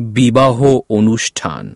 বিবাহ অনুষ্ঠান।